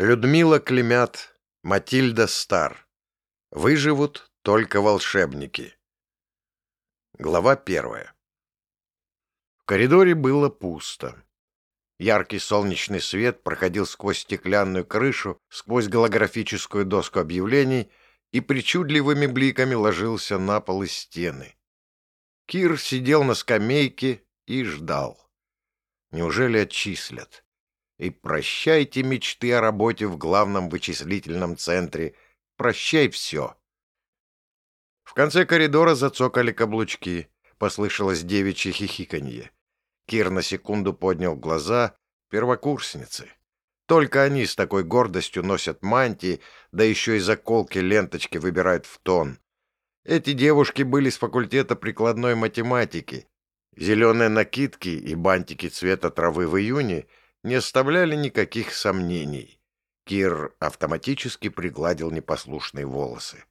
Людмила Клемят, Матильда Стар. Выживут только волшебники. Глава первая. В коридоре было пусто. Яркий солнечный свет проходил сквозь стеклянную крышу, сквозь голографическую доску объявлений и причудливыми бликами ложился на пол и стены. Кир сидел на скамейке и ждал. Неужели отчислят? И прощайте мечты о работе в главном вычислительном центре. Прощай все. В конце коридора зацокали каблучки. Послышалось девичье хихиканье. Кир на секунду поднял глаза. Первокурсницы. Только они с такой гордостью носят мантии, да еще и заколки ленточки выбирают в тон. Эти девушки были с факультета прикладной математики. Зеленые накидки и бантики цвета травы в июне не оставляли никаких сомнений. Кир автоматически пригладил непослушные волосы.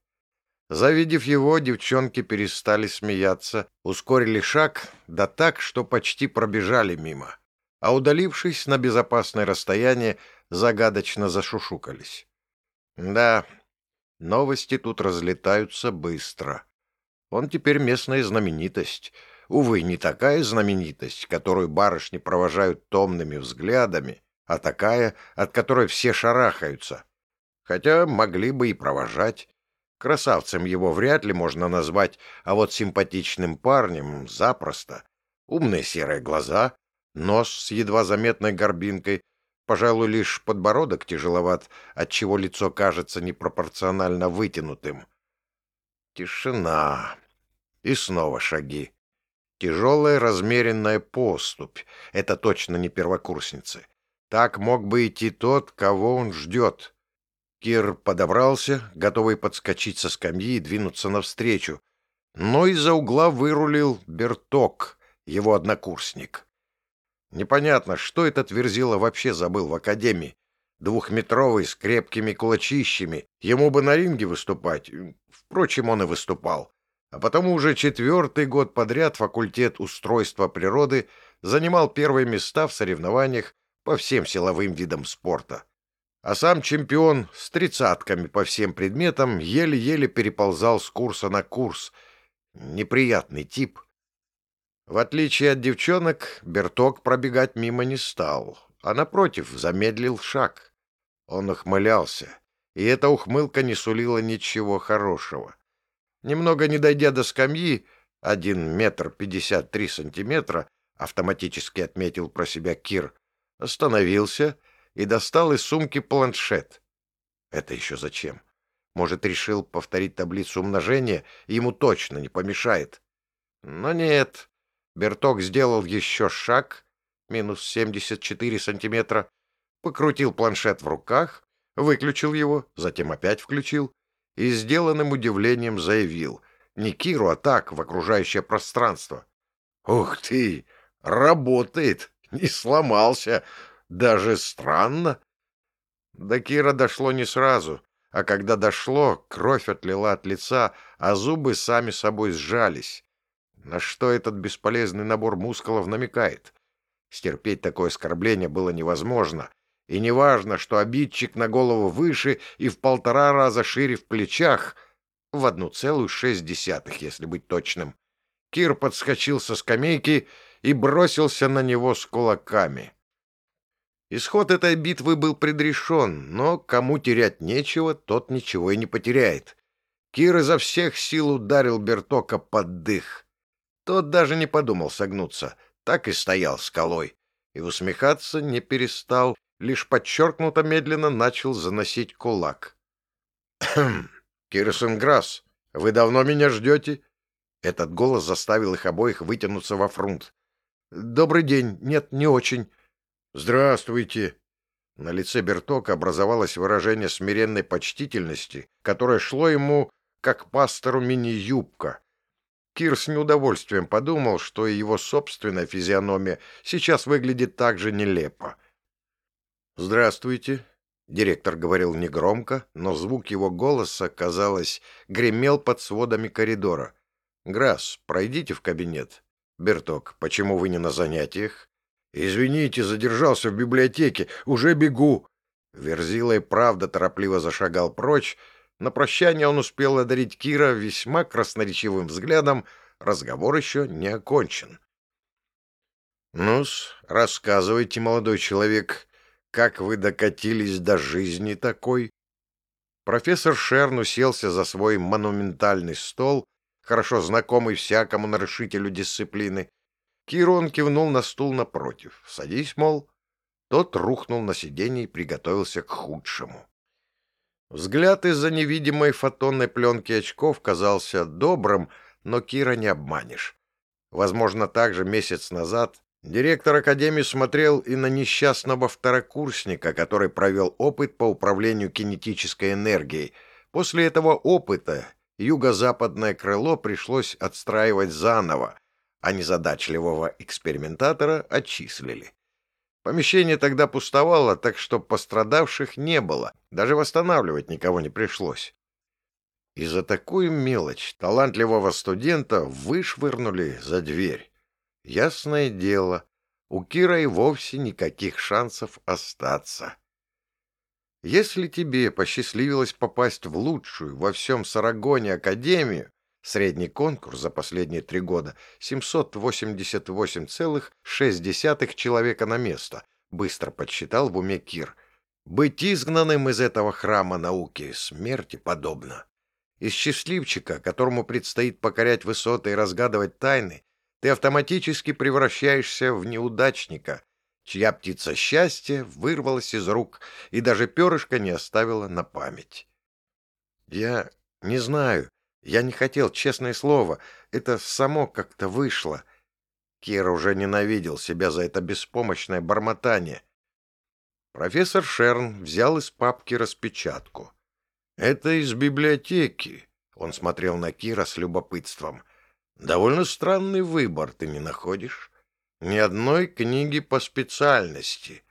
Завидев его, девчонки перестали смеяться, ускорили шаг, да так, что почти пробежали мимо, а удалившись на безопасное расстояние, загадочно зашушукались. Да, новости тут разлетаются быстро. Он теперь местная знаменитость — Увы, не такая знаменитость, которую барышни провожают томными взглядами, а такая, от которой все шарахаются. Хотя могли бы и провожать. Красавцем его вряд ли можно назвать, а вот симпатичным парнем запросто. Умные серые глаза, нос с едва заметной горбинкой, пожалуй, лишь подбородок тяжеловат, отчего лицо кажется непропорционально вытянутым. Тишина. И снова шаги. Тяжелая размеренная поступь. Это точно не первокурсницы. Так мог бы идти тот, кого он ждет. Кир подобрался, готовый подскочить со скамьи и двинуться навстречу. Но из-за угла вырулил Берток, его однокурсник. Непонятно, что этот Верзила вообще забыл в академии. Двухметровый, с крепкими кулачищами. Ему бы на ринге выступать. Впрочем, он и выступал а потому уже четвертый год подряд факультет устройства природы занимал первые места в соревнованиях по всем силовым видам спорта. А сам чемпион с тридцатками по всем предметам еле-еле переползал с курса на курс. Неприятный тип. В отличие от девчонок, Берток пробегать мимо не стал, а, напротив, замедлил шаг. Он ухмылялся, и эта ухмылка не сулила ничего хорошего. Немного не дойдя до скамьи, один метр пятьдесят три сантиметра, автоматически отметил про себя Кир, остановился и достал из сумки планшет. Это еще зачем? Может, решил повторить таблицу умножения, ему точно не помешает. Но нет. Берток сделал еще шаг, минус семьдесят четыре сантиметра, покрутил планшет в руках, выключил его, затем опять включил, и сделанным удивлением заявил. Не Киру, а так, в окружающее пространство. «Ух ты! Работает! Не сломался! Даже странно!» До Кира дошло не сразу, а когда дошло, кровь отлила от лица, а зубы сами собой сжались. На что этот бесполезный набор мускулов намекает? Стерпеть такое оскорбление было невозможно, и неважно, что обидчик на голову выше и в полтора раза шире в плечах, в одну целую шесть десятых, если быть точным. Кир подскочил со скамейки и бросился на него с кулаками. Исход этой битвы был предрешен, но кому терять нечего, тот ничего и не потеряет. Кир изо всех сил ударил Бертока под дых. Тот даже не подумал согнуться, так и стоял скалой, и усмехаться не перестал, лишь подчеркнуто медленно начал заносить кулак. «Хм, Кирсенграсс, вы давно меня ждете?» Этот голос заставил их обоих вытянуться во фрунт. «Добрый день. Нет, не очень». «Здравствуйте». На лице Бертока образовалось выражение смиренной почтительности, которое шло ему, как пастору мини-юбка. Кир с неудовольствием подумал, что и его собственная физиономия сейчас выглядит так же нелепо. «Здравствуйте», — директор говорил негромко, но звук его голоса, казалось, гремел под сводами коридора. «Грасс, пройдите в кабинет». «Берток, почему вы не на занятиях?» «Извините, задержался в библиотеке, уже бегу». Верзила и правда торопливо зашагал прочь. На прощание он успел одарить Кира весьма красноречивым взглядом. Разговор еще не окончен. «Ну-с, рассказывайте, молодой человек, как вы докатились до жизни такой?» Профессор Шерн уселся за свой монументальный стол, хорошо знакомый всякому нарушителю дисциплины. Кирон кивнул на стул напротив. «Садись, мол». Тот рухнул на сиденье и приготовился к худшему. Взгляд из-за невидимой фотонной пленки очков казался добрым, но Кира не обманешь. Возможно, также месяц назад Директор Академии смотрел и на несчастного второкурсника, который провел опыт по управлению кинетической энергией. После этого опыта юго-западное крыло пришлось отстраивать заново, а незадачливого экспериментатора отчислили. Помещение тогда пустовало, так что пострадавших не было, даже восстанавливать никого не пришлось. И за такую мелочь талантливого студента вышвырнули за дверь. Ясное дело, у Кира и вовсе никаких шансов остаться. Если тебе посчастливилось попасть в лучшую во всем Сарагоне академию, средний конкурс за последние три года 788,6 человека на место, быстро подсчитал в уме Кир. Быть изгнанным из этого храма науки смерти подобно. Из счастливчика, которому предстоит покорять высоты и разгадывать тайны, ты автоматически превращаешься в неудачника, чья птица счастья вырвалась из рук и даже перышко не оставила на память. Я не знаю, я не хотел, честное слово, это само как-то вышло. Кира уже ненавидел себя за это беспомощное бормотание. Профессор Шерн взял из папки распечатку. «Это из библиотеки», — он смотрел на Кира с любопытством. Довольно странный выбор ты не находишь. Ни одной книги по специальности.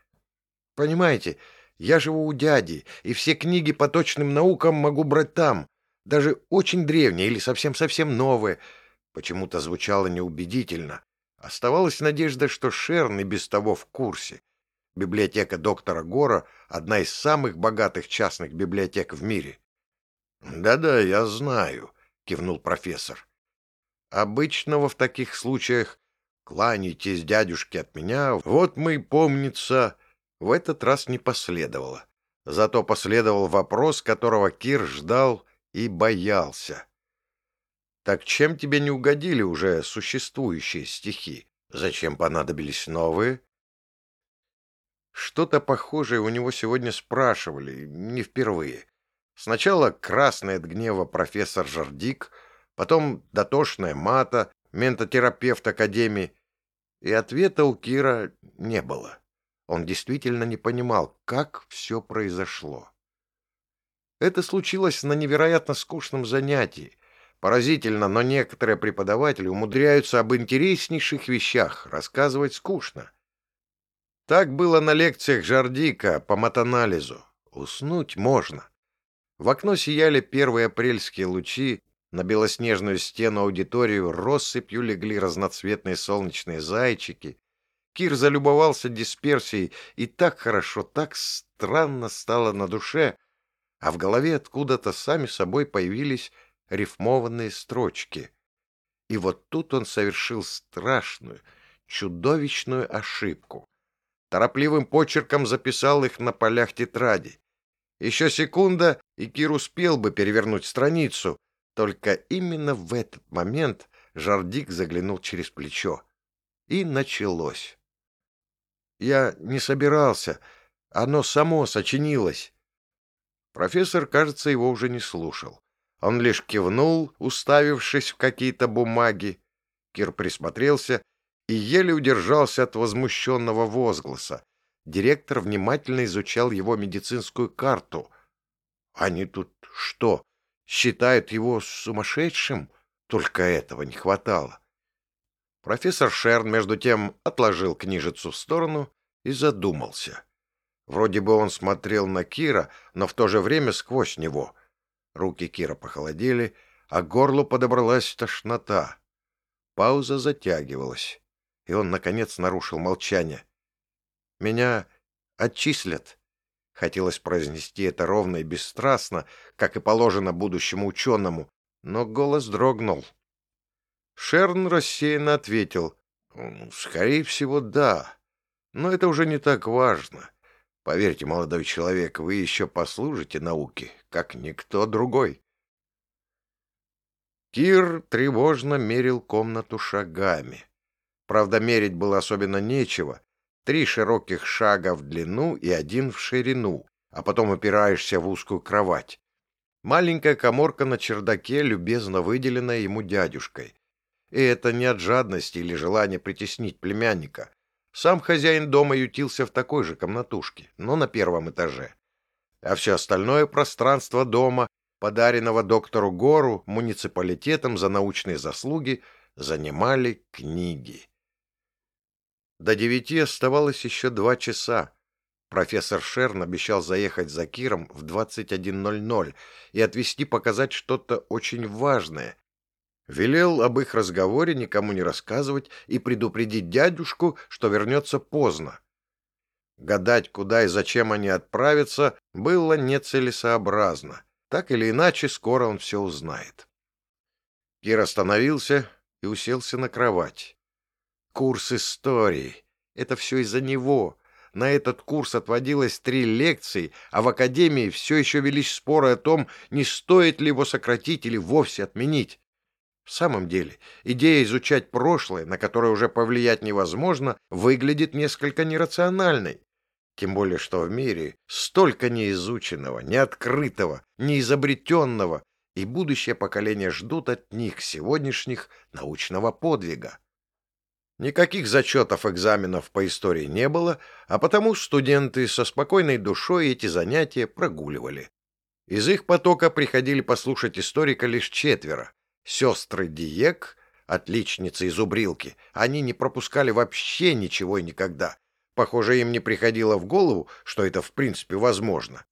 Понимаете, я живу у дяди, и все книги по точным наукам могу брать там, даже очень древние или совсем-совсем новые. Почему-то звучало неубедительно. Оставалась надежда, что Шерн и без того в курсе. Библиотека доктора Гора — одна из самых богатых частных библиотек в мире. «Да-да, я знаю», — кивнул профессор. Обычного в таких случаях «кланяйтесь, дядюшки, от меня», вот мы, помнится, в этот раз не последовало. Зато последовал вопрос, которого Кир ждал и боялся. Так чем тебе не угодили уже существующие стихи? Зачем понадобились новые? Что-то похожее у него сегодня спрашивали, не впервые. Сначала красный от гнева профессор Жардик — потом дотошная мата, ментотерапевт Академии. И ответа у Кира не было. Он действительно не понимал, как все произошло. Это случилось на невероятно скучном занятии. Поразительно, но некоторые преподаватели умудряются об интереснейших вещах рассказывать скучно. Так было на лекциях Жардика по матанализу. Уснуть можно. В окно сияли первые апрельские лучи, на белоснежную стену аудиторию россыпью легли разноцветные солнечные зайчики. Кир залюбовался дисперсией, и так хорошо, так странно стало на душе, а в голове откуда-то сами собой появились рифмованные строчки. И вот тут он совершил страшную, чудовищную ошибку. Торопливым почерком записал их на полях тетради. Еще секунда, и Кир успел бы перевернуть страницу, только именно в этот момент Жардик заглянул через плечо. И началось. Я не собирался. Оно само сочинилось. Профессор, кажется, его уже не слушал. Он лишь кивнул, уставившись в какие-то бумаги. Кир присмотрелся и еле удержался от возмущенного возгласа. Директор внимательно изучал его медицинскую карту. «Они тут что, считают его сумасшедшим, только этого не хватало. Профессор Шерн, между тем, отложил книжицу в сторону и задумался. Вроде бы он смотрел на Кира, но в то же время сквозь него. Руки Кира похолодели, а горлу подобралась тошнота. Пауза затягивалась, и он, наконец, нарушил молчание. «Меня отчислят. Хотелось произнести это ровно и бесстрастно, как и положено будущему ученому, но голос дрогнул. Шерн рассеянно ответил. «Скорее всего, да. Но это уже не так важно. Поверьте, молодой человек, вы еще послужите науке, как никто другой». Кир тревожно мерил комнату шагами. Правда, мерить было особенно нечего. Три широких шага в длину и один в ширину, а потом опираешься в узкую кровать. Маленькая коморка на чердаке, любезно выделенная ему дядюшкой. И это не от жадности или желания притеснить племянника. Сам хозяин дома ютился в такой же комнатушке, но на первом этаже. А все остальное пространство дома, подаренного доктору Гору муниципалитетом за научные заслуги, занимали книги. До девяти оставалось еще два часа. Профессор Шерн обещал заехать за Киром в 21.00 и отвезти показать что-то очень важное. Велел об их разговоре никому не рассказывать и предупредить дядюшку, что вернется поздно. Гадать, куда и зачем они отправятся, было нецелесообразно. Так или иначе, скоро он все узнает. Кир остановился и уселся на кровать. Курс истории. Это все из-за него. На этот курс отводилось три лекции, а в академии все еще велись споры о том, не стоит ли его сократить или вовсе отменить. В самом деле, идея изучать прошлое, на которое уже повлиять невозможно, выглядит несколько нерациональной. Тем более, что в мире столько неизученного, неоткрытого, неизобретенного, и будущее поколение ждут от них сегодняшних научного подвига. Никаких зачетов экзаменов по истории не было, а потому студенты со спокойной душой эти занятия прогуливали. Из их потока приходили послушать историка лишь четверо. Сестры Диек, отличницы из Убрилки, они не пропускали вообще ничего и никогда. Похоже, им не приходило в голову, что это в принципе возможно.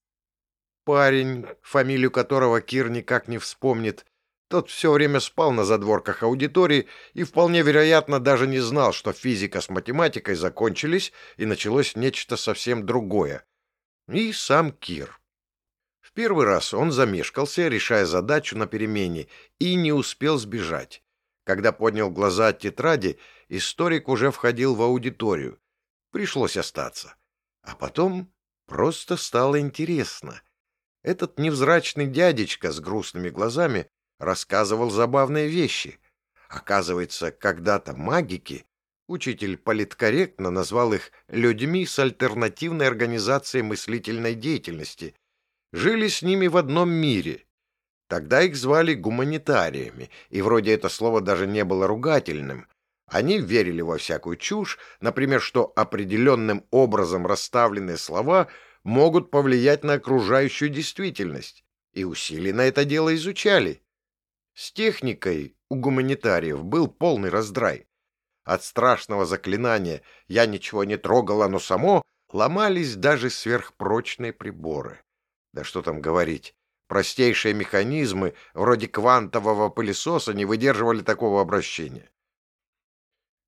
Парень, фамилию которого Кир никак не вспомнит, тот все время спал на задворках аудитории и вполне вероятно даже не знал, что физика с математикой закончились и началось нечто совсем другое. И сам Кир. В первый раз он замешкался, решая задачу на перемене, и не успел сбежать. Когда поднял глаза от тетради, историк уже входил в аудиторию. Пришлось остаться. А потом просто стало интересно. Этот невзрачный дядечка с грустными глазами рассказывал забавные вещи. Оказывается, когда-то магики, учитель политкорректно назвал их «людьми с альтернативной организацией мыслительной деятельности», жили с ними в одном мире. Тогда их звали гуманитариями, и вроде это слово даже не было ругательным. Они верили во всякую чушь, например, что определенным образом расставленные слова могут повлиять на окружающую действительность, и усиленно это дело изучали. С техникой у гуманитариев был полный раздрай. От страшного заклинания «я ничего не трогал, оно само» ломались даже сверхпрочные приборы. Да что там говорить, простейшие механизмы, вроде квантового пылесоса, не выдерживали такого обращения.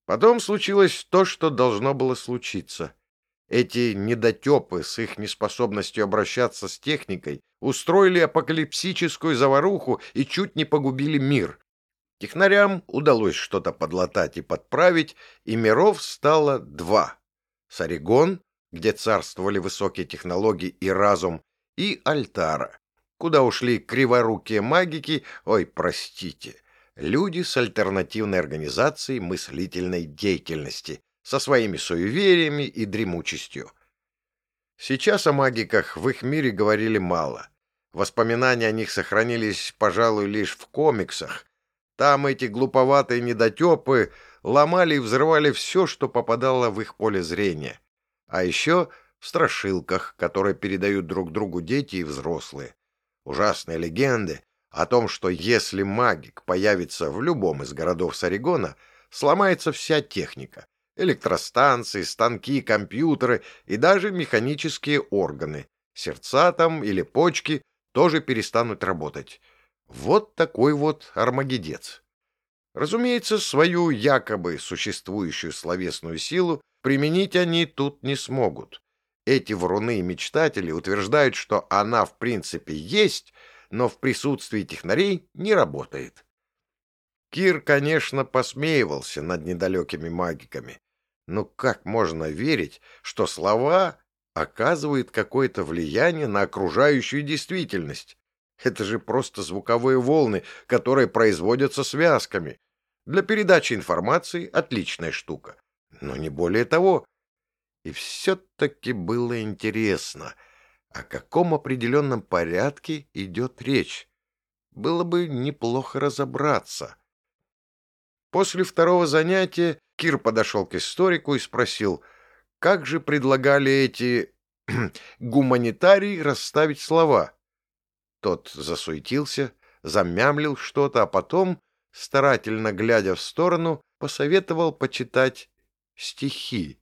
Потом случилось то, что должно было случиться. Эти недотепы с их неспособностью обращаться с техникой устроили апокалипсическую заваруху и чуть не погубили мир. Технарям удалось что-то подлатать и подправить, и миров стало два. Саригон, где царствовали высокие технологии и разум, и Альтара, куда ушли криворукие магики, ой, простите, люди с альтернативной организацией мыслительной деятельности, со своими суевериями и дремучестью. Сейчас о магиках в их мире говорили мало. Воспоминания о них сохранились, пожалуй, лишь в комиксах. Там эти глуповатые недотепы ломали и взрывали все, что попадало в их поле зрения. А еще в страшилках, которые передают друг другу дети и взрослые. Ужасные легенды о том, что если магик появится в любом из городов Саригона, сломается вся техника, электростанции, станки, компьютеры и даже механические органы. Сердца там или почки тоже перестанут работать. Вот такой вот армагедец. Разумеется, свою якобы существующую словесную силу применить они тут не смогут. Эти вруны и мечтатели утверждают, что она в принципе есть, но в присутствии технарей не работает. Кир, конечно, посмеивался над недалекими магиками, но как можно верить, что слова оказывают какое-то влияние на окружающую действительность? Это же просто звуковые волны, которые производятся связками. Для передачи информации отличная штука, но не более того. И все-таки было интересно, о каком определенном порядке идет речь. Было бы неплохо разобраться. После второго занятия Кир подошел к историку и спросил, как же предлагали эти гуманитарии расставить слова. Тот засуетился, замямлил что-то, а потом, старательно глядя в сторону, посоветовал почитать стихи.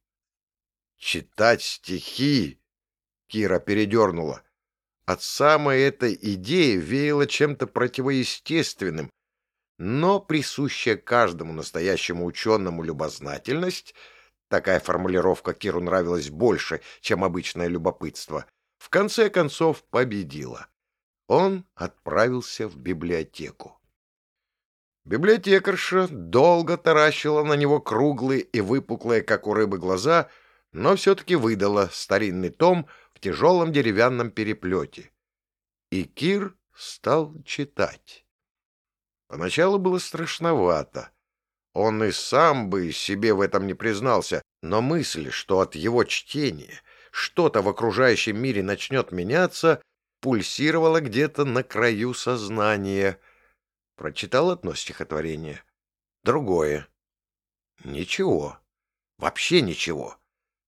«Читать стихи!» — Кира передернула. От самой этой идеи веяло чем-то противоестественным, но присущая каждому настоящему ученому любознательность, такая формулировка Киру нравилась больше, чем обычное любопытство, в конце концов победила. Он отправился в библиотеку. Библиотекарша долго таращила на него круглые и выпуклые, как у рыбы, глаза, но все-таки выдала старинный том в тяжелом деревянном переплете. И Кир стал читать. Поначалу было страшновато. Он и сам бы себе в этом не признался, но мысль, что от его чтения что-то в окружающем мире начнет меняться, пульсировала где-то на краю сознания. Прочитал одно стихотворение, другое. Ничего. Вообще ничего.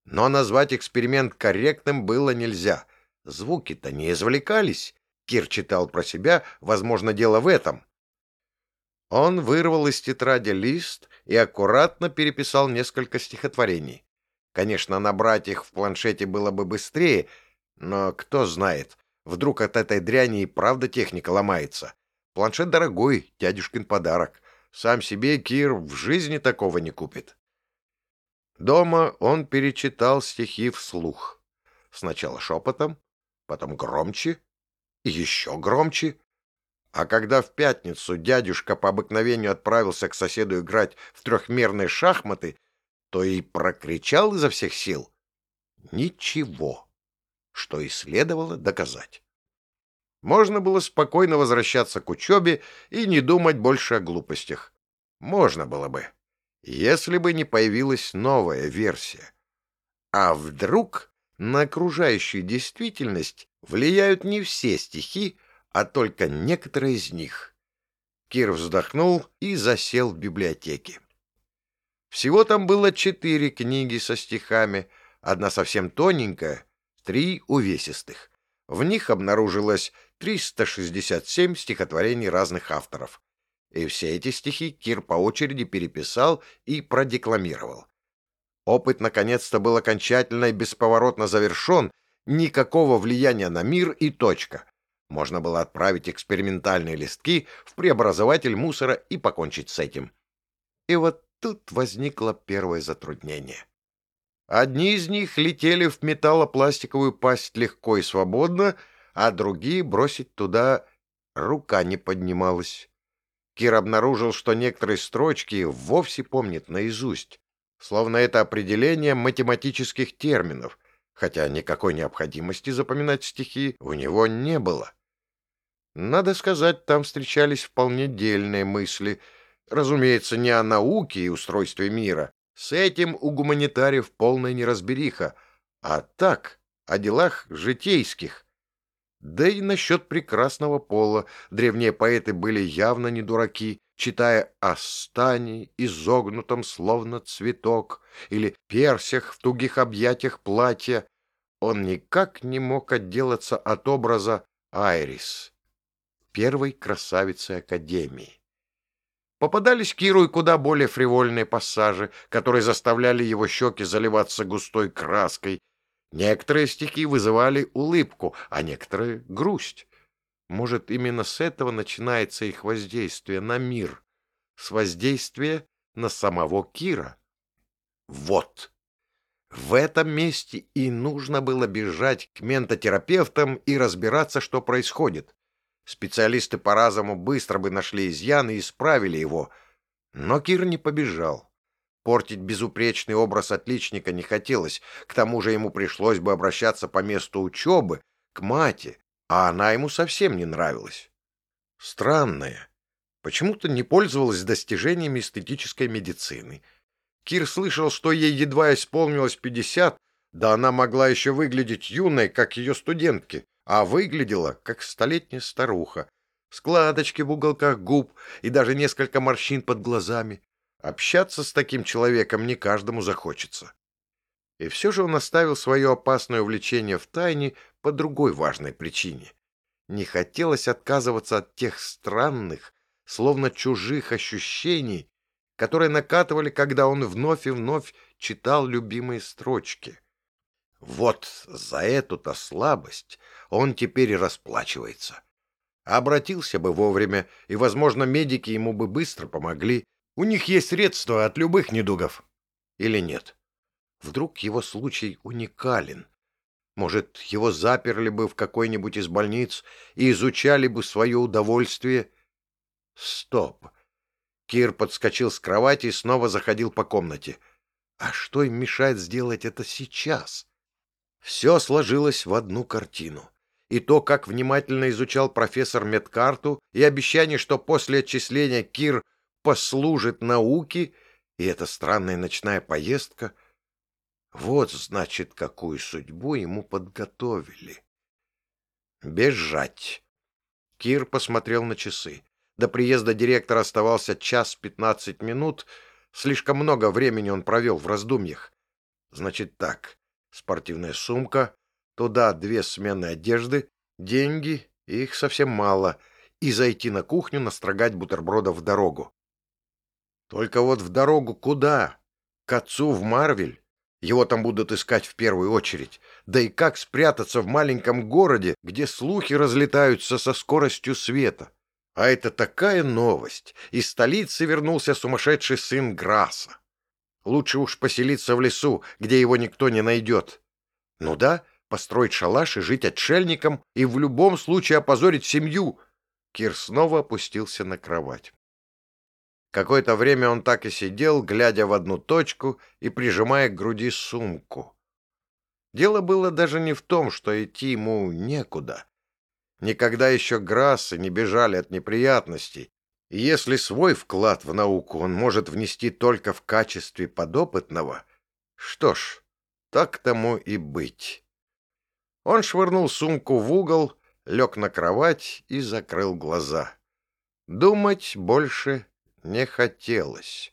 Но назвать эксперимент корректным было нельзя. Звуки-то не извлекались. Кир читал про себя, возможно, дело в этом. Он вырвал из тетради лист и аккуратно переписал несколько стихотворений. Конечно, набрать их в планшете было бы быстрее, но кто знает, вдруг от этой дряни и правда техника ломается. Планшет дорогой, дядюшкин подарок. Сам себе Кир в жизни такого не купит. Дома он перечитал стихи вслух. Сначала шепотом, потом громче еще громче. А когда в пятницу дядюшка по обыкновению отправился к соседу играть в трехмерные шахматы, то и прокричал изо всех сил «Ничего», что и следовало доказать. Можно было спокойно возвращаться к учебе и не думать больше о глупостях. Можно было бы, если бы не появилась новая версия. А вдруг на окружающую действительность влияют не все стихи, а только некоторые из них. Кир вздохнул и засел в библиотеке. Всего там было четыре книги со стихами, одна совсем тоненькая, три увесистых. В них обнаружилось 367 стихотворений разных авторов. И все эти стихи Кир по очереди переписал и продекламировал. Опыт наконец-то был окончательно и бесповоротно завершен, никакого влияния на мир и точка. Можно было отправить экспериментальные листки в преобразователь мусора и покончить с этим. И вот тут возникло первое затруднение. Одни из них летели в металлопластиковую пасть легко и свободно, а другие бросить туда рука не поднималась. Кир обнаружил, что некоторые строчки вовсе помнит наизусть, словно это определение математических терминов, хотя никакой необходимости запоминать стихи у него не было. Надо сказать, там встречались вполне дельные мысли. Разумеется, не о науке и устройстве мира. С этим у гуманитариев полная неразбериха. А так, о делах житейских. Да и насчет прекрасного пола древние поэты были явно не дураки, читая о стане, изогнутом словно цветок, или персях в тугих объятиях платья. Он никак не мог отделаться от образа Айрис первой красавицы Академии. Попадались Киру и куда более фривольные пассажи, которые заставляли его щеки заливаться густой краской. Некоторые стихи вызывали улыбку, а некоторые — грусть. Может, именно с этого начинается их воздействие на мир, с воздействия на самого Кира. Вот. В этом месте и нужно было бежать к ментотерапевтам и разбираться, что происходит. Специалисты по разуму быстро бы нашли изъян и исправили его. Но Кир не побежал. Портить безупречный образ отличника не хотелось, к тому же ему пришлось бы обращаться по месту учебы, к мате, а она ему совсем не нравилась. Странная. Почему-то не пользовалась достижениями эстетической медицины. Кир слышал, что ей едва исполнилось пятьдесят, да она могла еще выглядеть юной, как ее студентки, а выглядела, как столетняя старуха. Складочки в уголках губ и даже несколько морщин под глазами. Общаться с таким человеком не каждому захочется. И все же он оставил свое опасное увлечение в тайне по другой важной причине. Не хотелось отказываться от тех странных, словно чужих ощущений, которые накатывали, когда он вновь и вновь читал любимые строчки. Вот за эту-то слабость он теперь и расплачивается. Обратился бы вовремя, и, возможно, медики ему бы быстро помогли. У них есть средства от любых недугов. Или нет? Вдруг его случай уникален, может, его заперли бы в какой-нибудь из больниц и изучали бы свое удовольствие? Стоп! Кир подскочил с кровати и снова заходил по комнате. А что им мешает сделать это сейчас? Все сложилось в одну картину. И то, как внимательно изучал профессор медкарту, и обещание, что после отчисления Кир послужит науке, и эта странная ночная поездка — вот, значит, какую судьбу ему подготовили. Бежать. Кир посмотрел на часы. До приезда директора оставался час пятнадцать минут. Слишком много времени он провел в раздумьях. Значит так, спортивная сумка, туда две смены одежды, деньги, их совсем мало, и зайти на кухню настрогать бутербродов в дорогу. Только вот в дорогу куда? К отцу в Марвель? Его там будут искать в первую очередь. Да и как спрятаться в маленьком городе, где слухи разлетаются со скоростью света? А это такая новость. Из столицы вернулся сумасшедший сын Граса. Лучше уж поселиться в лесу, где его никто не найдет. Ну да, построить шалаш и жить отшельником, и в любом случае опозорить семью. Кир снова опустился на кровать. Какое-то время он так и сидел, глядя в одну точку и прижимая к груди сумку. Дело было даже не в том, что идти ему некуда. Никогда еще Грассы не бежали от неприятностей, если свой вклад в науку он может внести только в качестве подопытного, что ж, так тому и быть. Он швырнул сумку в угол, лег на кровать и закрыл глаза. Думать больше не хотелось.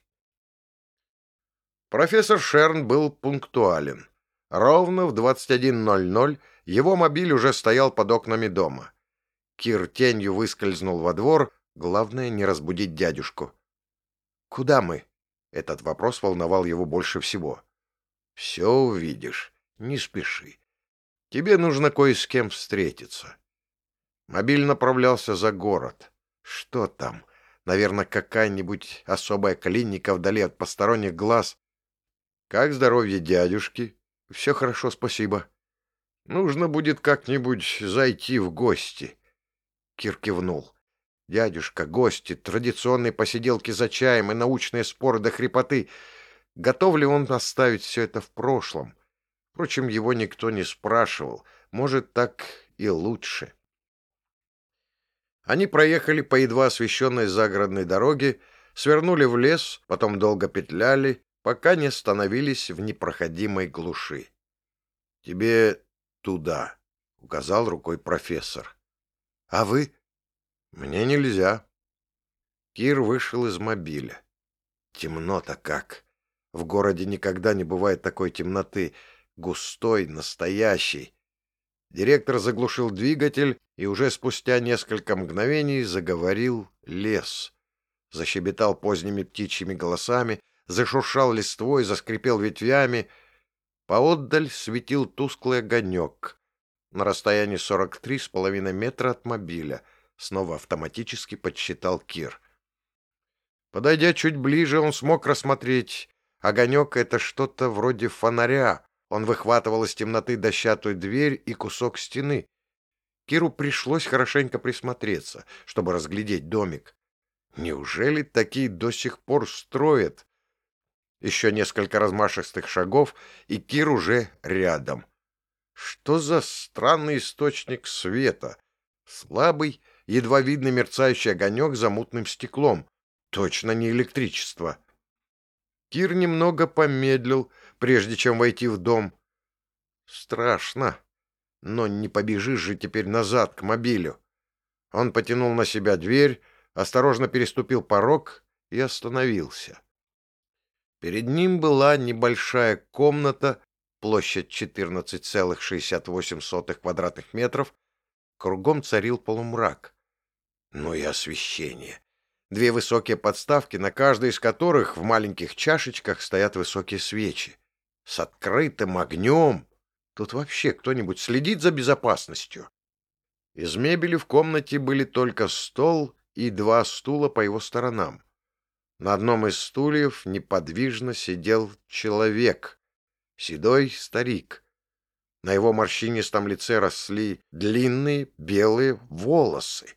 Профессор Шерн был пунктуален. Ровно в 21.00 его мобиль уже стоял под окнами дома. Кир тенью выскользнул во двор, главное не разбудить дядюшку. «Куда мы?» Этот вопрос волновал его больше всего. «Все увидишь, не спеши. Тебе нужно кое с кем встретиться». Мобиль направлялся за город. Что там? Наверное, какая-нибудь особая клиника вдали от посторонних глаз. Как здоровье дядюшки? Все хорошо, спасибо. Нужно будет как-нибудь зайти в гости. Кир кивнул. Дядюшка, гости, традиционные посиделки за чаем и научные споры до хрипоты. Готов ли он оставить все это в прошлом? Впрочем, его никто не спрашивал. Может, так и лучше. Они проехали по едва освещенной загородной дороге, свернули в лес, потом долго петляли, пока не остановились в непроходимой глуши. — Тебе туда, — указал рукой профессор. — А вы? — Мне нельзя. Кир вышел из мобиля. Темно-то как. В городе никогда не бывает такой темноты. Густой, настоящий. Директор заглушил двигатель, и уже спустя несколько мгновений заговорил лес. Защебетал поздними птичьими голосами, зашуршал листвой, заскрипел ветвями. Поотдаль светил тусклый огонек. На расстоянии сорок три с половиной метра от мобиля. Снова автоматически подсчитал Кир. Подойдя чуть ближе, он смог рассмотреть Огонек — это что-то вроде фонаря. Он выхватывал из темноты дощатую дверь и кусок стены. Киру пришлось хорошенько присмотреться, чтобы разглядеть домик. Неужели такие до сих пор строят? Еще несколько размашистых шагов, и Кир уже рядом. Что за странный источник света? Слабый, едва видный мерцающий огонек за мутным стеклом. Точно не электричество. Кир немного помедлил, прежде чем войти в дом. Страшно. Но не побежишь же теперь назад, к мобилю. Он потянул на себя дверь, осторожно переступил порог и остановился. Перед ним была небольшая комната, площадь 14,68 квадратных метров, кругом царил полумрак. Ну и освещение. Две высокие подставки, на каждой из которых в маленьких чашечках стоят высокие свечи. С открытым огнем. Тут вообще кто-нибудь следит за безопасностью? Из мебели в комнате были только стол и два стула по его сторонам. На одном из стульев неподвижно сидел человек, седой старик. На его морщинистом лице росли длинные белые волосы.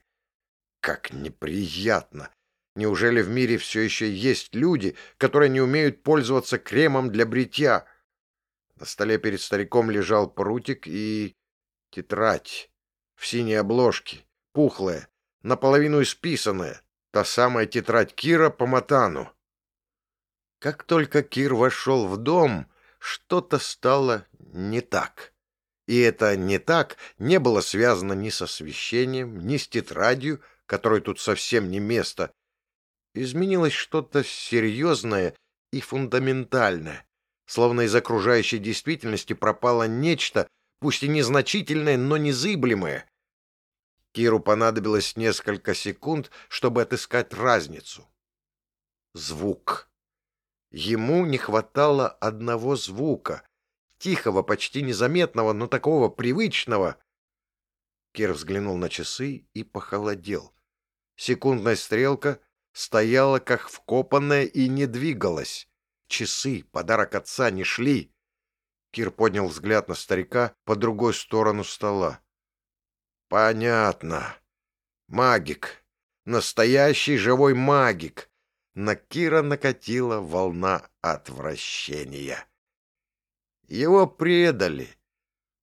Как неприятно! Неужели в мире все еще есть люди, которые не умеют пользоваться кремом для бритья? На столе перед стариком лежал прутик и тетрадь в синей обложке, пухлая, наполовину исписанная, та самая тетрадь Кира по Матану. Как только Кир вошел в дом, что-то стало не так. И это «не так» не было связано ни с освещением, ни с тетрадью, которой тут совсем не место. Изменилось что-то серьезное и фундаментальное, словно из окружающей действительности пропало нечто, пусть и незначительное, но незыблемое, Киру понадобилось несколько секунд, чтобы отыскать разницу. Звук. Ему не хватало одного звука, тихого, почти незаметного, но такого привычного. Кир взглянул на часы и похолодел. Секундная стрелка стояла как вкопанная и не двигалась. Часы, подарок отца, не шли. Кир поднял взгляд на старика по другой сторону стола. Понятно. Магик. Настоящий живой магик. На Кира накатила волна отвращения. Его предали.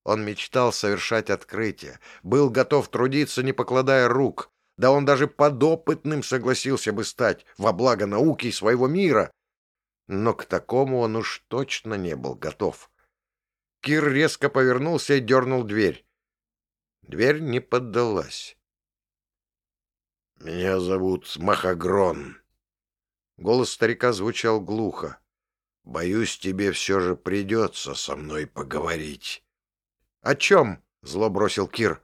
Он мечтал совершать открытие, был готов трудиться, не покладая рук. Да он даже подопытным согласился бы стать во благо науки и своего мира. Но к такому он уж точно не был готов. Кир резко повернулся и дернул дверь. Дверь не поддалась. «Меня зовут Махагрон». Голос старика звучал глухо. «Боюсь, тебе все же придется со мной поговорить». «О чем?» — зло бросил Кир.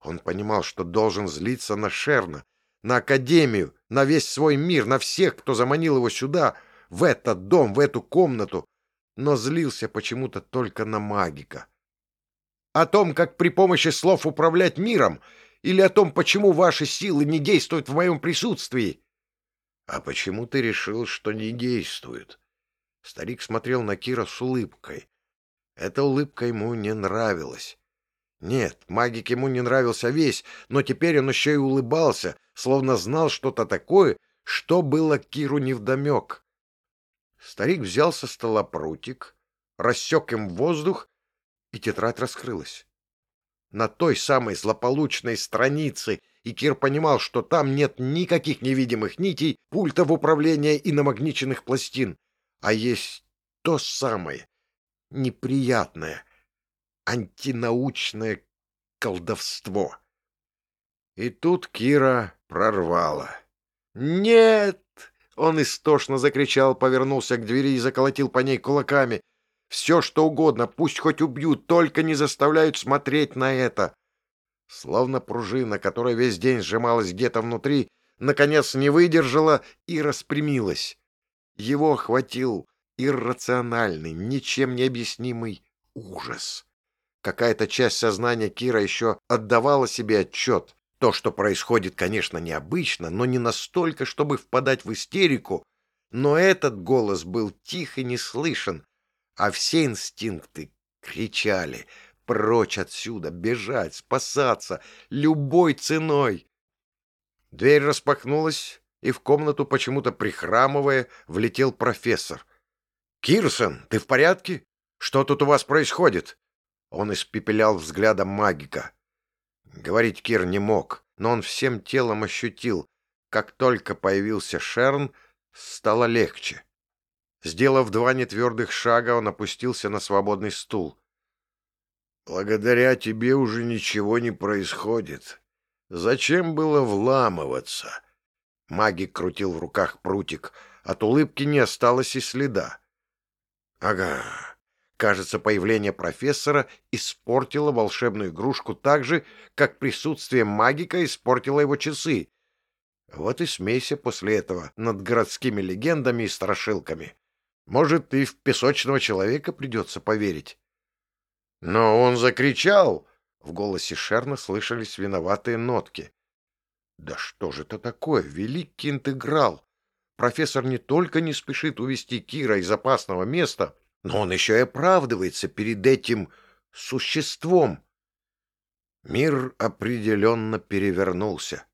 Он понимал, что должен злиться на Шерна, на Академию, на весь свой мир, на всех, кто заманил его сюда, в этот дом, в эту комнату, но злился почему-то только на магика. О том, как при помощи слов управлять миром, или о том, почему ваши силы не действуют в моем присутствии? — А почему ты решил, что не действуют? Старик смотрел на Кира с улыбкой. Эта улыбка ему не нравилась. Нет, магик ему не нравился весь, но теперь он еще и улыбался, словно знал что-то такое, что было Киру невдомек. Старик взял со стола прутик, рассек им воздух и тетрадь раскрылась. На той самой злополучной странице, и Кир понимал, что там нет никаких невидимых нитей, пультов управления и намагниченных пластин, а есть то самое, неприятное, антинаучное колдовство. И тут Кира прорвала. «Нет!» — он истошно закричал, повернулся к двери и заколотил по ней кулаками. Все, что угодно, пусть хоть убьют, только не заставляют смотреть на это. Словно пружина, которая весь день сжималась где-то внутри, наконец не выдержала и распрямилась. Его охватил иррациональный, ничем не объяснимый ужас. Какая-то часть сознания Кира еще отдавала себе отчет. То, что происходит, конечно, необычно, но не настолько, чтобы впадать в истерику, Но этот голос был тих и не слышен, а все инстинкты кричали «Прочь отсюда! Бежать! Спасаться! Любой ценой!» Дверь распахнулась, и в комнату, почему-то прихрамывая, влетел профессор. «Кирсон, ты в порядке? Что тут у вас происходит?» Он испепелял взглядом магика. Говорить Кир не мог, но он всем телом ощутил, как только появился Шерн, стало легче. Сделав два нетвердых шага, он опустился на свободный стул. «Благодаря тебе уже ничего не происходит. Зачем было вламываться?» Магик крутил в руках прутик. От улыбки не осталось и следа. «Ага, Кажется, появление профессора испортило волшебную игрушку так же, как присутствие магика испортило его часы. Вот и смейся после этого над городскими легендами и страшилками. Может, и в песочного человека придется поверить. Но он закричал. В голосе Шерна слышались виноватые нотки. Да что же это такое, великий интеграл? Профессор не только не спешит увести Кира из опасного места, но он еще и оправдывается перед этим существом. Мир определенно перевернулся.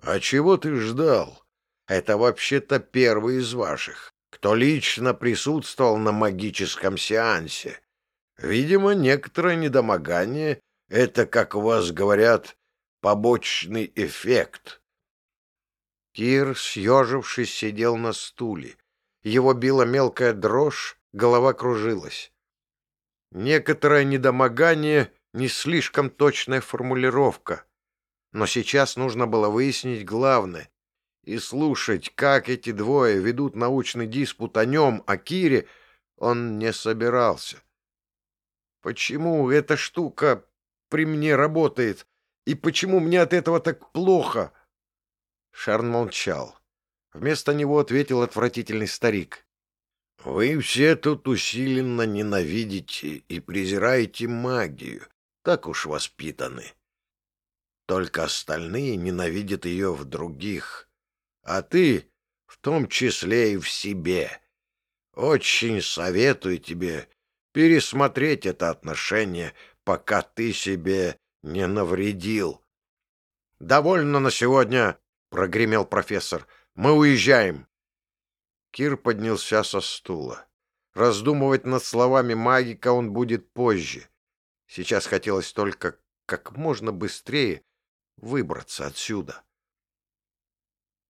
А чего ты ждал? Это вообще-то первый из ваших, кто лично присутствовал на магическом сеансе. Видимо, некоторое недомогание — это, как у вас говорят, побочный эффект. Кир, съежившись, сидел на стуле. Его била мелкая дрожь, голова кружилась. Некоторое недомогание — не слишком точная формулировка. Но сейчас нужно было выяснить главное и слушать, как эти двое ведут научный диспут о нем, о Кире, он не собирался. Почему эта штука при мне работает? И почему мне от этого так плохо? Шарн молчал. Вместо него ответил отвратительный старик. Вы все тут усиленно ненавидите и презираете магию, так уж воспитаны. Только остальные ненавидят ее в других, а ты в том числе и в себе. Очень советую тебе пересмотреть это отношение, пока ты себе не навредил. — Довольно на сегодня, — прогремел профессор. — Мы уезжаем. Кир поднялся со стула. Раздумывать над словами магика он будет позже. Сейчас хотелось только как можно быстрее выбраться отсюда.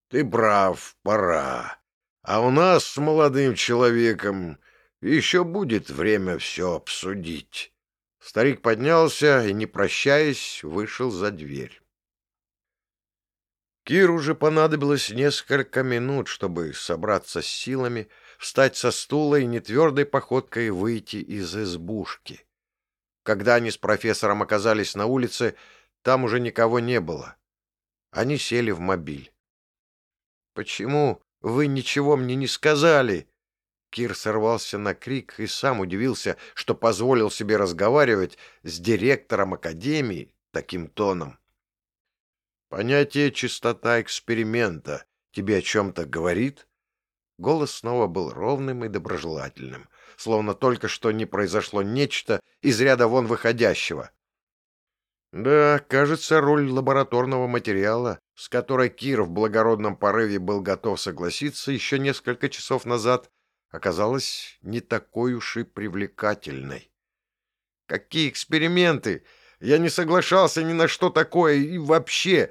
«Ты прав, пора. А у нас с молодым человеком еще будет время все обсудить». Старик поднялся и, не прощаясь, вышел за дверь. Киру же понадобилось несколько минут, чтобы собраться с силами, встать со стула и нетвердой походкой выйти из избушки. Когда они с профессором оказались на улице, там уже никого не было. Они сели в мобиль. «Почему вы ничего мне не сказали?» Кир сорвался на крик и сам удивился, что позволил себе разговаривать с директором академии таким тоном. Понятие «чистота эксперимента» тебе о чем-то говорит?» Голос снова был ровным и доброжелательным, словно только что не произошло нечто из ряда вон выходящего. Да, кажется, роль лабораторного материала, с которой Кир в благородном порыве был готов согласиться еще несколько часов назад, оказалась не такой уж и привлекательной. Какие эксперименты! Я не соглашался ни на что такое и вообще...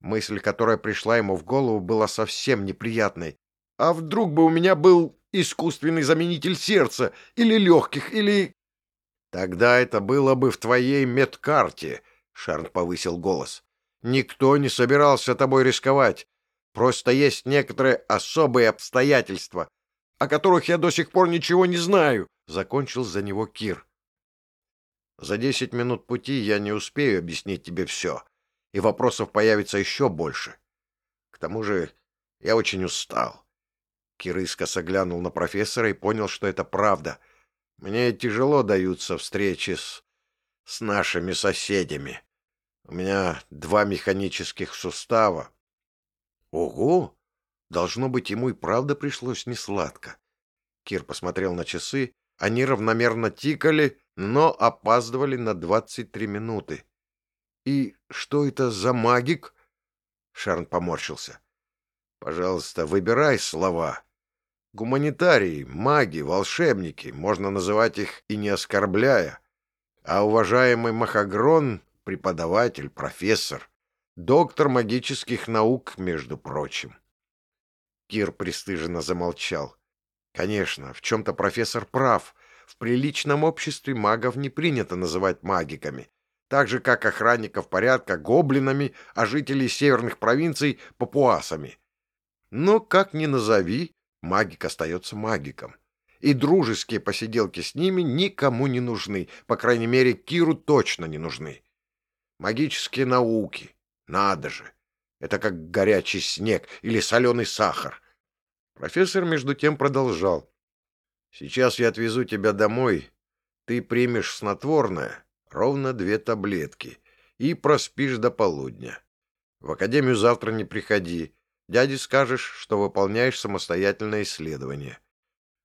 Мысль, которая пришла ему в голову, была совсем неприятной. А вдруг бы у меня был искусственный заменитель сердца, или легких, или... Тогда это было бы в твоей медкарте, — Шарн повысил голос. Никто не собирался тобой рисковать. Просто есть некоторые особые обстоятельства, о которых я до сих пор ничего не знаю, — закончил за него Кир. За десять минут пути я не успею объяснить тебе все и вопросов появится еще больше. К тому же я очень устал. Кир искоса глянул на профессора и понял, что это правда. Мне тяжело даются встречи с... с нашими соседями. У меня два механических сустава. Ого! Должно быть, ему и правда пришлось несладко. Кир посмотрел на часы. Они равномерно тикали, но опаздывали на двадцать три минуты. «И что это за магик?» Шарн поморщился. «Пожалуйста, выбирай слова. Гуманитарии, маги, волшебники, можно называть их и не оскорбляя. А уважаемый Махагрон — преподаватель, профессор, доктор магических наук, между прочим». Кир пристыженно замолчал. Конечно, в чем-то профессор прав. В приличном обществе магов не принято называть магиками. Так же, как охранников порядка гоблинами, а жителей северных провинций — папуасами. Но, как ни назови, магик остается магиком. И дружеские посиделки с ними никому не нужны, по крайней мере, Киру точно не нужны. Магические науки. Надо же. Это как горячий снег или соленый сахар. Профессор между тем продолжал. «Сейчас я отвезу тебя домой. Ты примешь снотворное, ровно две таблетки, и проспишь до полудня. В академию завтра не приходи. Дяде скажешь, что выполняешь самостоятельное исследование.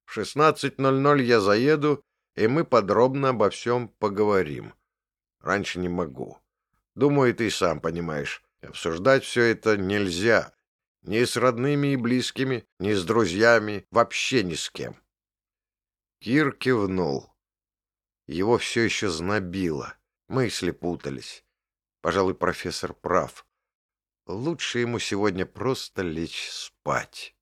В 16.00 я заеду, и мы подробно обо всем поговорим. Раньше не могу. Думаю, ты сам понимаешь, обсуждать все это нельзя, ни с родными и близкими, ни с друзьями, вообще ни с кем. Кир кивнул. Его все еще знобило. Мысли путались. Пожалуй, профессор прав. Лучше ему сегодня просто лечь спать.